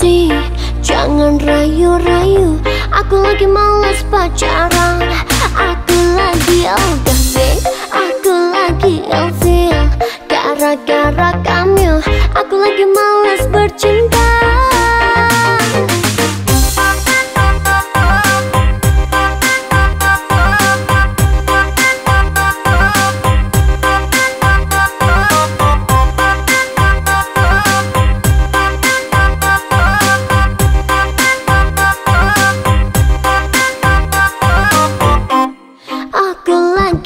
sensi Jangan rayu-rayu Aku lagi males pacaran. Aku lagi babe Aku lagi ilfil Gara-gara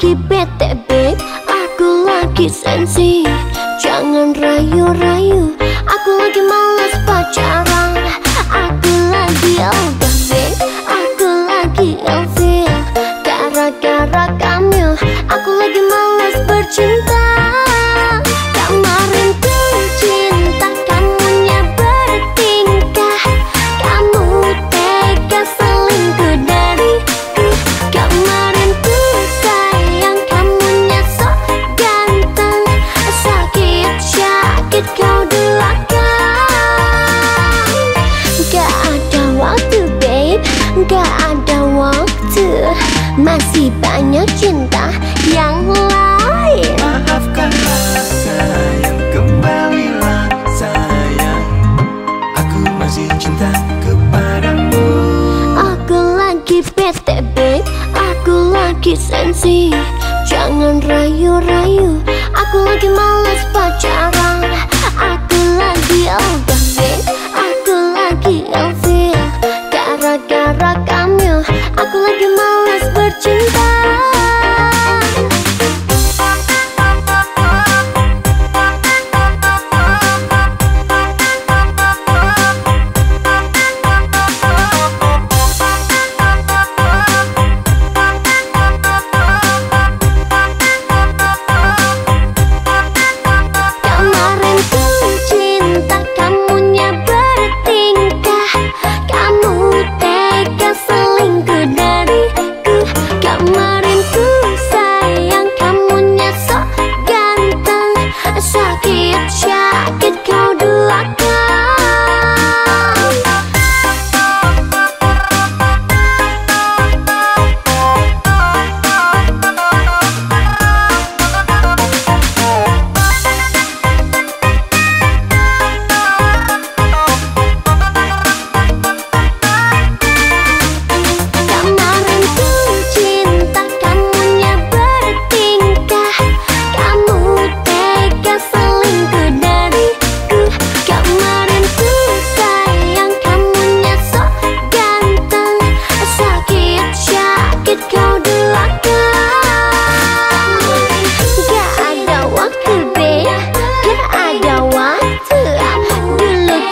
lagi bete babe. Aku lagi sensi. Jangan rayu-rayu Masih banyak cinta yang lain. Maafkanlah sayang Kembalilah sayang. Aku masih cinta kepadamu. Aku lagi bete Aku lagi sensi. Jangan rayu-rayu Aku lagi males pacaran. Aku lagi over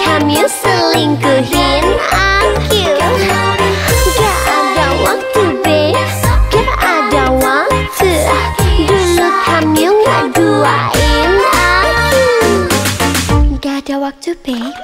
kamu selingkuhin aku Gak ada waktu bes, gak ada waktu. Dulu kamu ngaduain aku Gak ada waktu babe